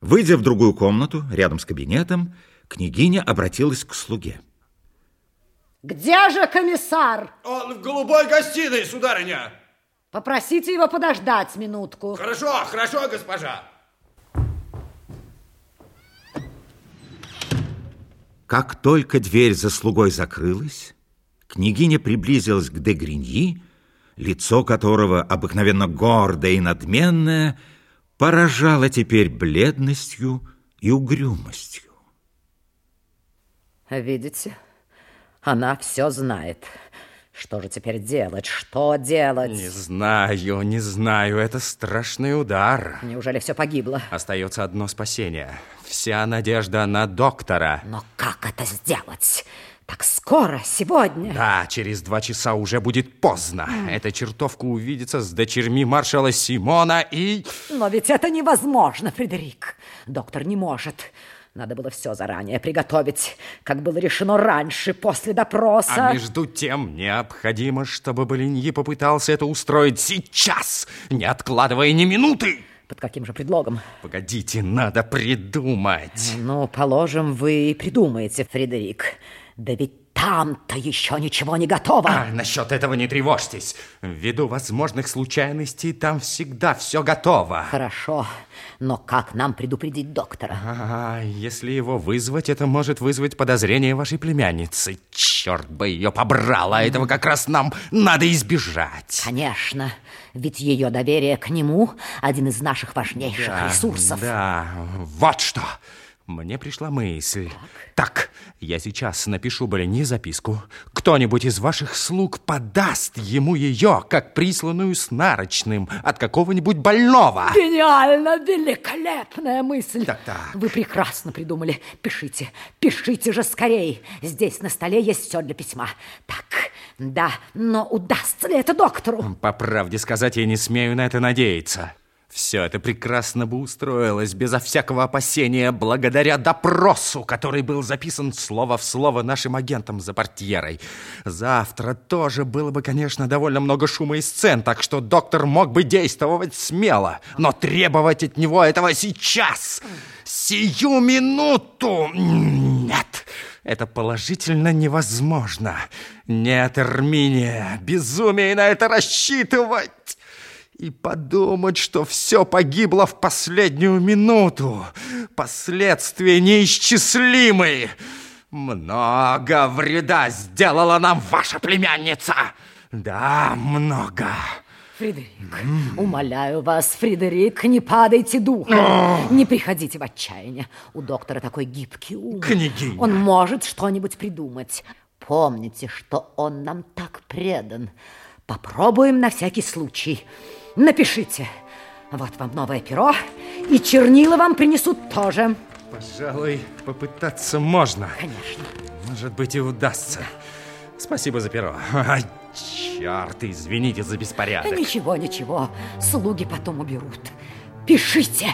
Выйдя в другую комнату, рядом с кабинетом, княгиня обратилась к слуге. Где же комиссар? Он в голубой гостиной, сударыня. Попросите его подождать минутку. Хорошо, хорошо, госпожа. Как только дверь за слугой закрылась, княгиня приблизилась к де Гриньи, лицо которого, обыкновенно гордое и надменное, поражало теперь бледностью и угрюмостью. Видите, она все знает. Что же теперь делать? Что делать? Не знаю, не знаю. Это страшный удар. Неужели все погибло? Остается одно спасение. Вся надежда на доктора. Но как это сделать? Так скоро, сегодня? Да, через два часа уже будет поздно. Mm. Эта чертовка увидится с дочерьми маршала Симона и... Но ведь это невозможно, Фредерик. Доктор не может. Надо было все заранее приготовить, как было решено раньше, после допроса. А между тем необходимо, чтобы Болиньи попытался это устроить сейчас, не откладывая ни минуты. Под каким же предлогом? Погодите, надо придумать. Ну, положим, вы придумаете, Фредерик. Да ведь там-то еще ничего не готово. А, насчет этого не тревожьтесь. Ввиду возможных случайностей там всегда все готово. Хорошо, но как нам предупредить доктора? А, если его вызвать, это может вызвать подозрение вашей племянницы. Черт бы ее побрала, а этого как раз нам надо избежать. Конечно, ведь ее доверие к нему один из наших важнейших да, ресурсов. Да, вот что. Мне пришла мысль. Так, так я сейчас напишу Балине записку. Кто-нибудь из ваших слуг подаст ему ее, как присланную с нарочным от какого-нибудь больного. Гениально, великолепная мысль. Так, так. Вы прекрасно придумали. Пишите, пишите же скорей. Здесь на столе есть все для письма. Так, да, но удастся ли это доктору? По правде сказать, я не смею на это надеяться. Все это прекрасно бы устроилось безо всякого опасения благодаря допросу, который был записан слово в слово нашим агентом за портьерой. Завтра тоже было бы, конечно, довольно много шума и сцен, так что доктор мог бы действовать смело, но требовать от него этого сейчас, сию минуту, нет, это положительно невозможно. Нет, Эрминия, безумие на это рассчитывать. И подумать, что все погибло в последнюю минуту. Последствия неисчислимы. Много вреда сделала нам ваша племянница. Да, много. Фредерик, умоляю вас, Фредерик, не падайте духом. Не приходите в отчаяние. У доктора такой гибкий ум. Княгиня. Он может что-нибудь придумать. Помните, что он нам так предан. Попробуем на всякий случай. Напишите. Вот вам новое перо, и чернила вам принесут тоже. Пожалуй, попытаться можно. Конечно. Может быть, и удастся. Спасибо за перо. Ай, черт, извините за беспорядок. Ничего, ничего. Слуги потом уберут. Пишите.